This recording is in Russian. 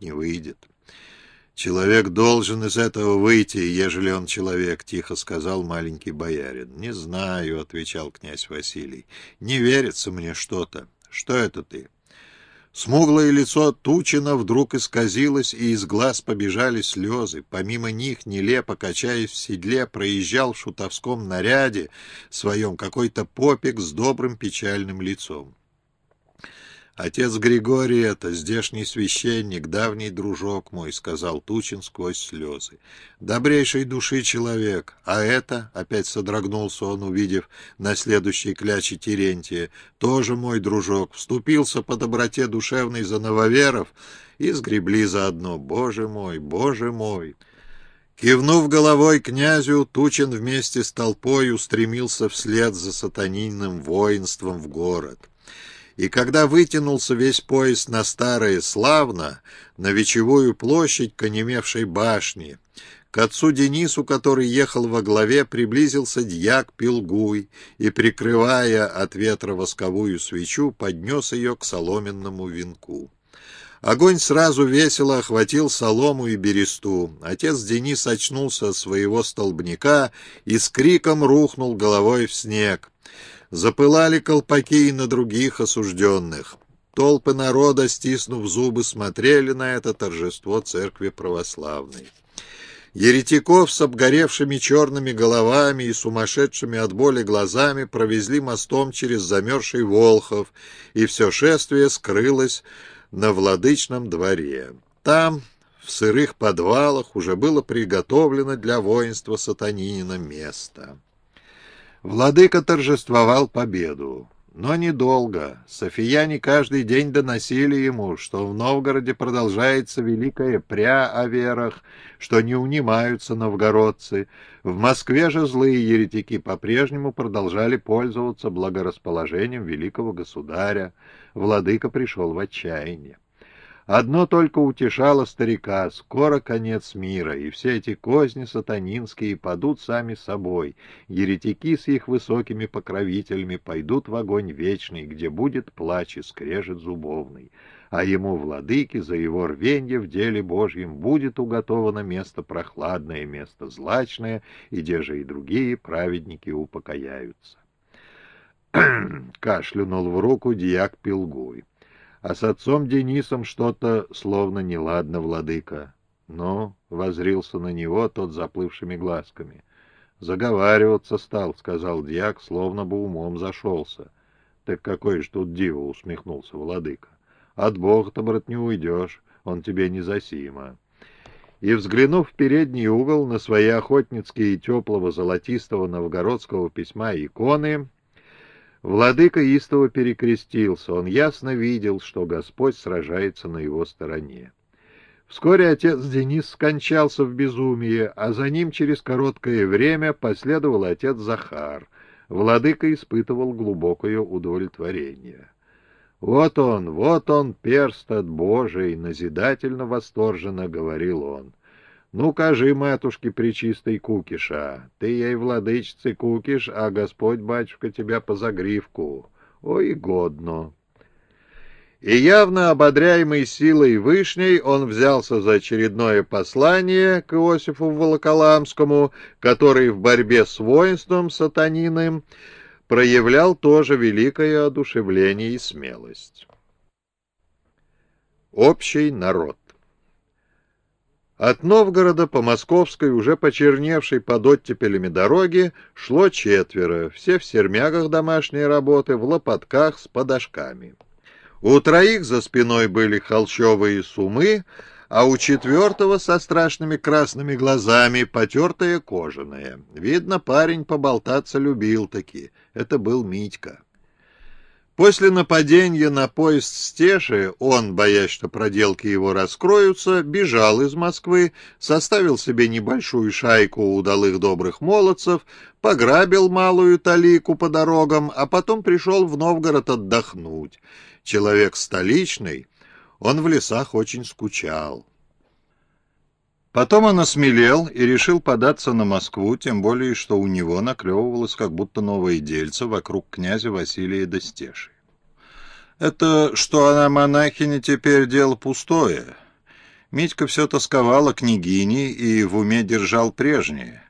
не выйдет. «Человек должен из этого выйти, ежели он человек», — тихо сказал маленький боярин. «Не знаю», — отвечал князь Василий. «Не верится мне что-то. Что это ты?» Смуглое лицо Тучина вдруг исказилось, и из глаз побежали слезы. Помимо них, нелепо качаясь в седле, проезжал в шутовском наряде своем какой-то попик с добрым печальным лицом. «Отец Григорий — это здешний священник, давний дружок мой», — сказал Тучин сквозь слезы. «Добрейшей души человек, а это, — опять содрогнулся он, увидев на следующей кляче Терентия, — тоже мой дружок, вступился по доброте душевной за нововеров и сгребли заодно. Боже мой, боже мой!» Кивнув головой князю, Тучин вместе с толпой устремился вслед за сатанинным воинством в город. И когда вытянулся весь поезд на Старое Славно, на Вечевую площадь к онемевшей башне, к отцу Денису, который ехал во главе, приблизился дьяк Пилгуй и, прикрывая от ветра восковую свечу, поднес ее к соломенному венку. Огонь сразу весело охватил солому и бересту. Отец Денис очнулся от своего столбняка и с криком рухнул головой в снег. Запылали колпаки и на других осужденных. Толпы народа, стиснув зубы, смотрели на это торжество церкви православной. Еретиков с обгоревшими черными головами и сумасшедшими от боли глазами провезли мостом через замерзший Волхов, и все шествие скрылось на владычном дворе. Там, в сырых подвалах, уже было приготовлено для воинства сатанинина место. Владыка торжествовал победу. Но недолго. Софияне каждый день доносили ему, что в Новгороде продолжается великая пря о верах, что не унимаются новгородцы. В Москве же злые еретики по-прежнему продолжали пользоваться благорасположением великого государя. Владыка пришел в отчаяние. Одно только утешало старика — скоро конец мира, и все эти козни сатанинские падут сами собой. Еретики с их высокими покровителями пойдут в огонь вечный, где будет плач и скрежет зубовный. А ему, владыке, за его рвенье в деле Божьем будет уготовано место прохладное, место злачное, и где же и другие праведники упокояются. Кашлянул в руку дьяк Пилгуй. А с отцом Денисом что-то словно неладно, владыка. Но возрился на него тот заплывшими глазками. «Заговариваться стал», — сказал дьяк, словно бы умом зашелся. «Так какой же тут диво!» — усмехнулся владыка. «От Бога-то, брат, не уйдешь, он тебе не засима». И, взглянув в передний угол на свои охотницкие теплого золотистого новгородского письма иконы, Владыка истово перекрестился, он ясно видел, что Господь сражается на его стороне. Вскоре отец Денис скончался в безумии, а за ним через короткое время последовал отец Захар. Владыка испытывал глубокое удовлетворение. «Вот он, вот он, перст от Божий!» — назидательно восторженно говорил он. «Ну, кажи, матушке причистой Кукиша, ты ей владычицы Кукиш, а Господь, батюшка, тебя по загривку. Ой, годно!» И явно ободряемый силой Вышней он взялся за очередное послание к Иосифу Волоколамскому, который в борьбе с воинством сатаниным проявлял тоже великое одушевление и смелость. Общий народ от Новгорода по московской, уже почерневшей под оттепелями дороги, шло четверо, все в сермягах домашней работы, в лопатках с подошками. У троих за спиной были холщовые сумы, а у четвертого со страшными красными глазами потертая кожаная. Видно, парень поболтаться любил таки. Это был Митька. После нападения на поезд Стеши он, боясь, что проделки его раскроются, бежал из Москвы, составил себе небольшую шайку удалых добрых молодцев, пограбил малую талику по дорогам, а потом пришел в Новгород отдохнуть. Человек столичный, он в лесах очень скучал. Потом он осмелел и решил податься на Москву, тем более, что у него наклевывалось как будто новое дельце вокруг князя Василия Достеши. Это, что она монахиня, теперь дело пустое. Митька все тосковал о княгине и в уме держал прежнее.